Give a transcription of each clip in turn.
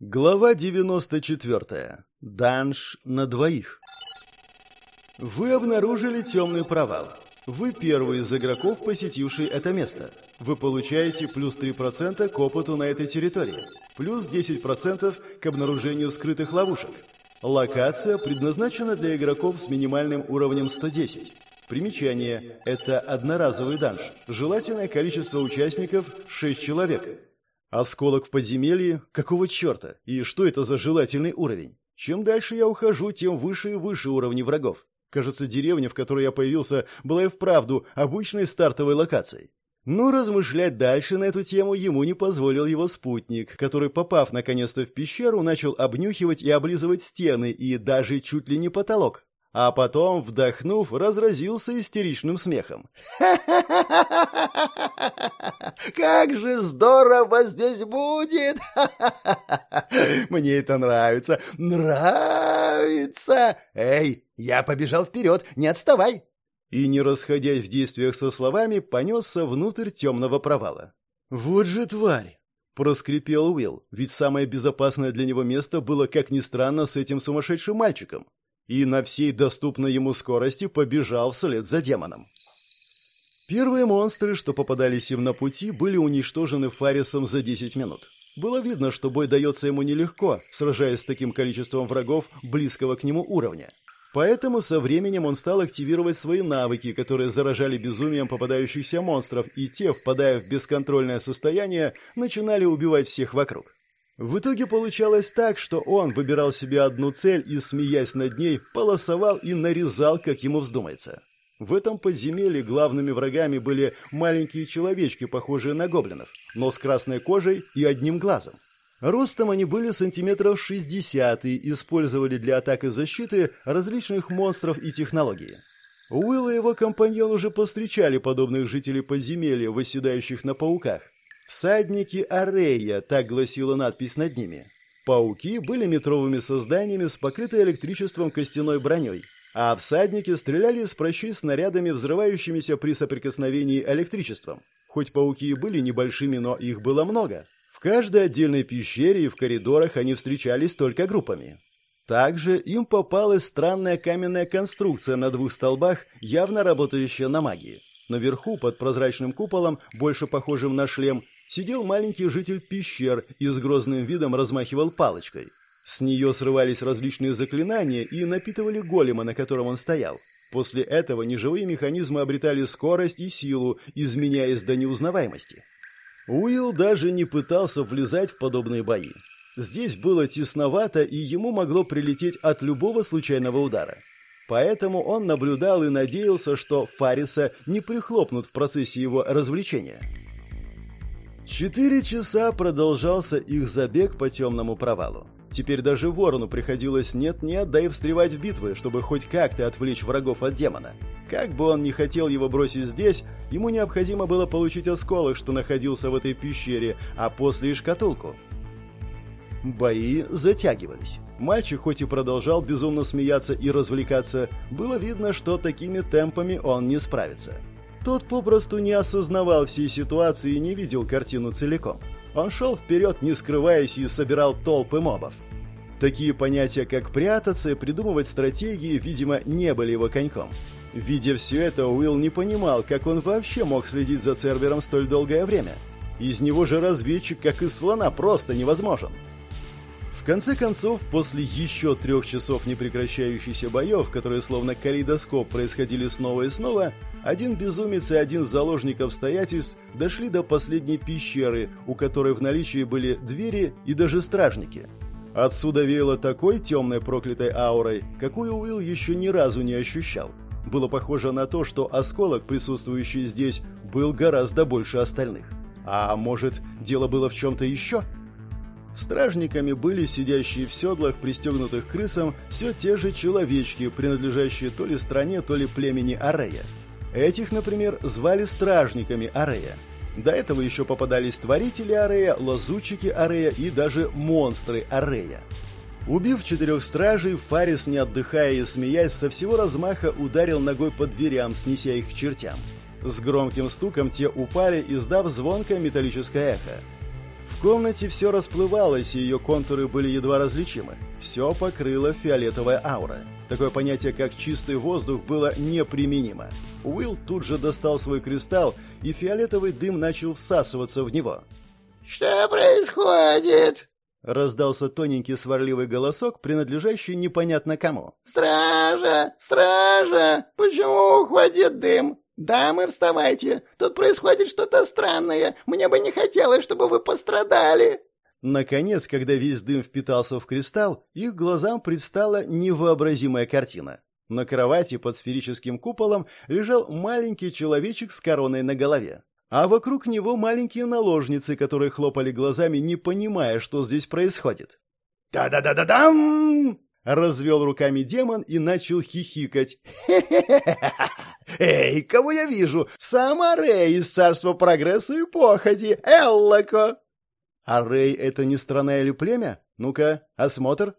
Глава 94. Данж на двоих. Вы обнаружили темный провал. Вы первый из игроков, посетивший это место. Вы получаете плюс 3% к опыту на этой территории, плюс 10% к обнаружению скрытых ловушек. Локация предназначена для игроков с минимальным уровнем 110. Примечание. Это одноразовый данж. Желательное количество участников – 6 человек. Осколок в подземелье? Какого черта? И что это за желательный уровень? Чем дальше я ухожу, тем выше и выше уровни врагов. Кажется, деревня, в которой я появился, была и вправду обычной стартовой локацией. Но размышлять дальше на эту тему ему не позволил его спутник, который, попав наконец-то в пещеру, начал обнюхивать и облизывать стены и даже чуть ли не потолок а потом, вдохнув, разразился истеричным смехом. «Как же здорово здесь будет! Мне это нравится! Нравится! Эй, я побежал вперед, не отставай!» И, не расходясь в действиях со словами, понесся внутрь темного провала. «Вот же тварь!» — проскрипел Уилл, ведь самое безопасное для него место было, как ни странно, с этим сумасшедшим мальчиком и на всей доступной ему скорости побежал вслед за демоном. Первые монстры, что попадались им на пути, были уничтожены Фарисом за 10 минут. Было видно, что бой дается ему нелегко, сражаясь с таким количеством врагов близкого к нему уровня. Поэтому со временем он стал активировать свои навыки, которые заражали безумием попадающихся монстров, и те, впадая в бесконтрольное состояние, начинали убивать всех вокруг. В итоге получалось так, что он выбирал себе одну цель и, смеясь над ней, полосовал и нарезал, как ему вздумается. В этом подземелье главными врагами были маленькие человечки, похожие на гоблинов, но с красной кожей и одним глазом. Ростом они были сантиметров 60 и использовали для атак и защиты различных монстров и технологий. Уилл и его компаньон уже повстречали подобных жителей подземелья, восседающих на пауках, «Всадники Арея», так гласила надпись над ними. Пауки были метровыми созданиями с покрытой электричеством костяной броней, а всадники стреляли из прощей снарядами, взрывающимися при соприкосновении электричеством. Хоть пауки и были небольшими, но их было много. В каждой отдельной пещере и в коридорах они встречались только группами. Также им попалась странная каменная конструкция на двух столбах, явно работающая на магии. Наверху, под прозрачным куполом, больше похожим на шлем, сидел маленький житель пещер и с грозным видом размахивал палочкой. С нее срывались различные заклинания и напитывали голема, на котором он стоял. После этого неживые механизмы обретали скорость и силу, изменяясь до неузнаваемости. Уилл даже не пытался влезать в подобные бои. Здесь было тесновато, и ему могло прилететь от любого случайного удара. Поэтому он наблюдал и надеялся, что Фариса не прихлопнут в процессе его развлечения. Четыре часа продолжался их забег по темному провалу. Теперь даже ворону приходилось нет-нет, да и встревать в битвы, чтобы хоть как-то отвлечь врагов от демона. Как бы он ни хотел его бросить здесь, ему необходимо было получить осколок, что находился в этой пещере, а после и шкатулку. Бои затягивались. Мальчик хоть и продолжал безумно смеяться и развлекаться, было видно, что такими темпами он не справится. Тот попросту не осознавал всей ситуации и не видел картину целиком. Он шел вперед, не скрываясь, и собирал толпы мобов. Такие понятия, как прятаться и придумывать стратегии, видимо, не были его коньком. Видя все это, Уилл не понимал, как он вообще мог следить за Цербером столь долгое время. Из него же разведчик, как из слона, просто невозможен. В конце концов, после еще трех часов непрекращающихся боев, которые словно калейдоскоп происходили снова и снова, один безумец и один заложник обстоятельств дошли до последней пещеры, у которой в наличии были двери и даже стражники. Отсюда веяло такой темной проклятой аурой, какую Уилл еще ни разу не ощущал. Было похоже на то, что осколок, присутствующий здесь, был гораздо больше остальных. А может, дело было в чем-то еще? — Стражниками были сидящие в седлах, пристегнутых крысам, все те же человечки, принадлежащие то ли стране, то ли племени Арея. Этих, например, звали стражниками Арея. До этого еще попадались творители Арея, лазутчики Арея и даже монстры Арея. Убив четырех стражей, Фарис, не отдыхая и смеясь, со всего размаха ударил ногой по дверям, снеся их к чертям. С громким стуком те упали, издав звонкое металлическое эхо. В комнате все расплывалось, и ее контуры были едва различимы. Все покрыла фиолетовая аура. Такое понятие, как чистый воздух, было неприменимо. Уилл тут же достал свой кристалл, и фиолетовый дым начал всасываться в него. «Что происходит?» Раздался тоненький сварливый голосок, принадлежащий непонятно кому. «Стража! Стража! Почему уходит дым? Дамы, вставайте! Тут происходит что-то странное. Мне бы не хотелось, чтобы вы пострадали!» Наконец, когда весь дым впитался в кристалл, их глазам предстала невообразимая картина. На кровати под сферическим куполом лежал маленький человечек с короной на голове а вокруг него маленькие наложницы, которые хлопали глазами, не понимая, что здесь происходит. «Да-да-да-да-дам!» Развел руками демон и начал хихикать. «Эй, кого я вижу? Сама Рэй из Царства Прогресса и Походи, Эллако!» «А Рэй — это не страна или племя? Ну-ка, осмотр!»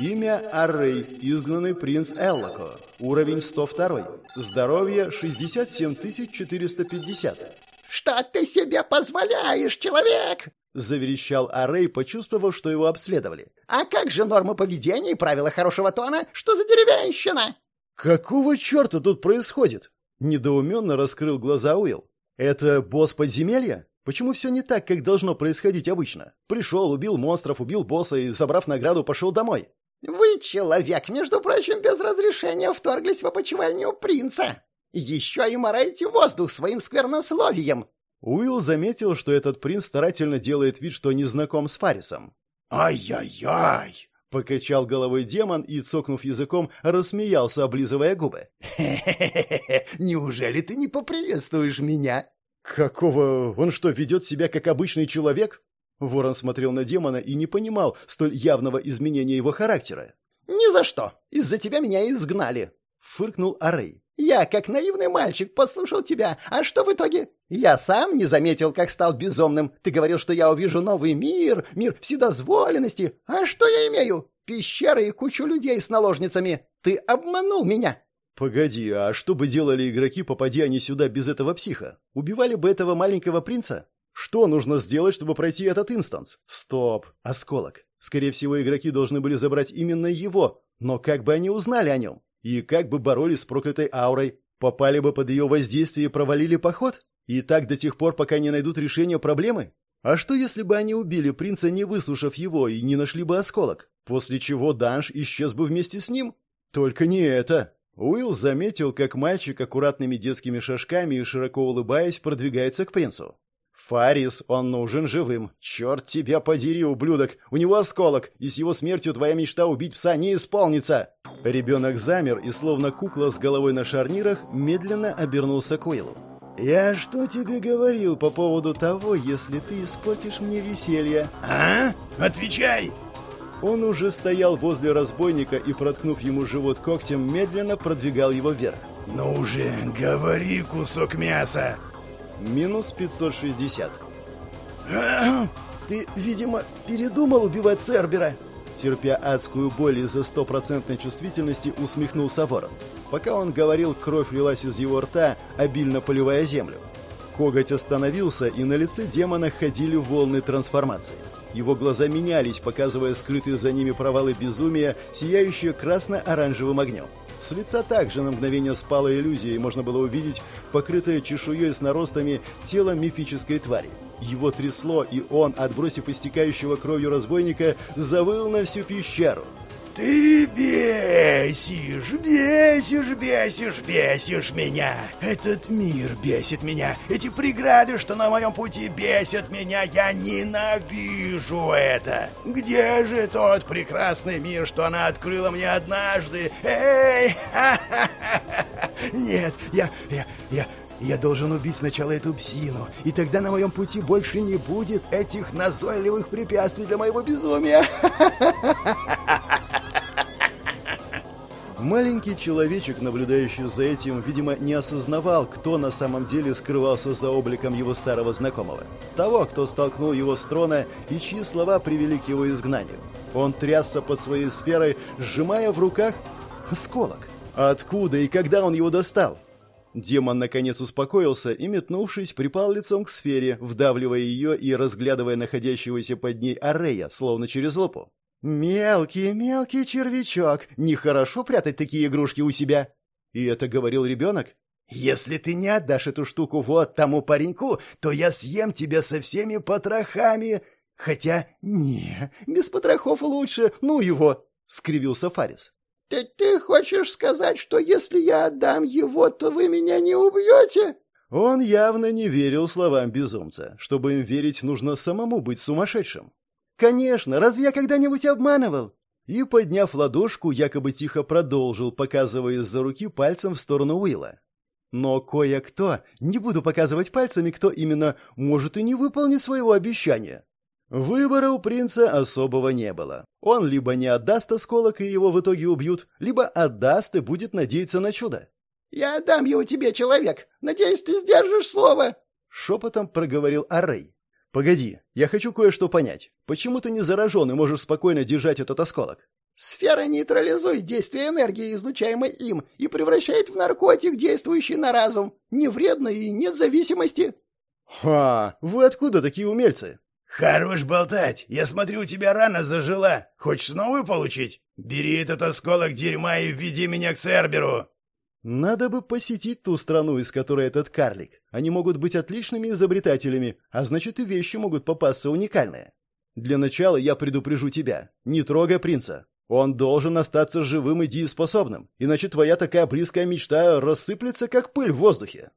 Имя Аррей, изгнанный принц Эллако. Уровень 102. Здоровье 67450. «Что ты себе позволяешь, человек?» — заверещал Арей, почувствовав, что его обследовали. «А как же нормы поведения и правила хорошего тона? Что за деревенщина?» «Какого черта тут происходит?» — недоуменно раскрыл глаза Уилл. «Это босс подземелья? Почему все не так, как должно происходить обычно? Пришел, убил монстров, убил босса и, забрав награду, пошел домой». «Вы, человек, между прочим, без разрешения вторглись в опочивальню принца!» Еще и мораете воздух своим сквернословием!» Уилл заметил, что этот принц старательно делает вид, что не знаком с Фарисом. «Ай-яй-яй!» — покачал головой демон и, цокнув языком, рассмеялся, облизывая губы. «Хе-хе-хе! Неужели ты не поприветствуешь меня?» «Какого? Он что, ведет себя как обычный человек?» Ворон смотрел на демона и не понимал столь явного изменения его характера. «Ни за что! Из-за тебя меня изгнали!» — фыркнул Арей. Я, как наивный мальчик, послушал тебя. А что в итоге? Я сам не заметил, как стал безумным. Ты говорил, что я увижу новый мир, мир вседозволенности. А что я имею? Пещеры и кучу людей с наложницами. Ты обманул меня. Погоди, а что бы делали игроки, попадя они сюда без этого психа? Убивали бы этого маленького принца? Что нужно сделать, чтобы пройти этот инстанс? Стоп, осколок. Скорее всего, игроки должны были забрать именно его, но как бы они узнали о нем? И как бы боролись с проклятой аурой? Попали бы под ее воздействие и провалили поход? И так до тех пор, пока не найдут решение проблемы? А что, если бы они убили принца, не выслушав его, и не нашли бы осколок? После чего Данш исчез бы вместе с ним? Только не это. Уилл заметил, как мальчик аккуратными детскими шажками и широко улыбаясь продвигается к принцу. «Фарис, он нужен живым. Черт тебя подери, ублюдок! У него осколок, и с его смертью твоя мечта убить пса не исполнится!» Ребенок замер и, словно кукла с головой на шарнирах, медленно обернулся к Уиллу. «Я что тебе говорил по поводу того, если ты испортишь мне веселье?» «А? Отвечай!» Он уже стоял возле разбойника и, проткнув ему живот когтем, медленно продвигал его вверх. «Ну уже, говори, кусок мяса!» Минус 560. «Ты, видимо, передумал убивать Цербера?» Терпя адскую боль из-за стопроцентной чувствительности, усмехнулся ворон. Пока он говорил, кровь лилась из его рта, обильно поливая землю. Коготь остановился, и на лице демона ходили волны трансформации. Его глаза менялись, показывая скрытые за ними провалы безумия, сияющие красно-оранжевым огнем. С лица также на мгновение спала иллюзия, и можно было увидеть покрытое чешуей с наростами тело мифической твари. Его трясло, и он, отбросив истекающего кровью разбойника, завыл на всю пещеру. «Ты бесишь, бесишь, бесишь, бесишь меня! Этот мир бесит меня! Эти преграды, что на моем пути, бесят меня! Я ненавижу это! Где же тот прекрасный мир, что она открыла мне однажды? Эй! Нет, я, я, я, я должен убить сначала эту псину, и тогда на моем пути больше не будет этих назойливых препятствий для моего безумия. Маленький человечек, наблюдающий за этим, видимо, не осознавал, кто на самом деле скрывался за обликом его старого знакомого. Того, кто столкнул его с трона и чьи слова привели к его изгнанию. Он трясся под своей сферой, сжимая в руках осколок. Откуда и когда он его достал? Демон наконец успокоился и, метнувшись, припал лицом к сфере, вдавливая ее и разглядывая находящегося под ней Арея, словно через лупу. «Мелкий, мелкий червячок! Нехорошо прятать такие игрушки у себя!» И это говорил ребенок? «Если ты не отдашь эту штуку вот тому пареньку, то я съем тебя со всеми потрохами!» «Хотя, не, без потрохов лучше, ну его!» — скривился Фарис. «Ты, «Ты хочешь сказать, что если я отдам его, то вы меня не убьете?» Он явно не верил словам безумца. Чтобы им верить, нужно самому быть сумасшедшим. «Конечно, разве я когда-нибудь обманывал?» И, подняв ладошку, якобы тихо продолжил, показывая из-за руки пальцем в сторону Уилла. Но кое-кто, не буду показывать пальцами, кто именно, может и не выполнить своего обещания. Выбора у принца особого не было. Он либо не отдаст осколок, и его в итоге убьют, либо отдаст и будет надеяться на чудо. «Я отдам его тебе, человек. Надеюсь, ты сдержишь слово!» Шепотом проговорил Аррей. «Погоди, я хочу кое-что понять. Почему ты не заражен и можешь спокойно держать этот осколок?» «Сфера нейтрализует действие энергии, излучаемой им, и превращает в наркотик, действующий на разум. Не вредно и нет зависимости». «Ха! Вы откуда такие умельцы?» «Хорош болтать! Я смотрю, у тебя рана зажила. Хочешь новую получить? Бери этот осколок дерьма и введи меня к Церберу!» Надо бы посетить ту страну, из которой этот карлик. Они могут быть отличными изобретателями, а значит и вещи могут попасться уникальные. Для начала я предупрежу тебя. Не трогай принца. Он должен остаться живым и дееспособным, иначе твоя такая близкая мечта рассыплется, как пыль в воздухе.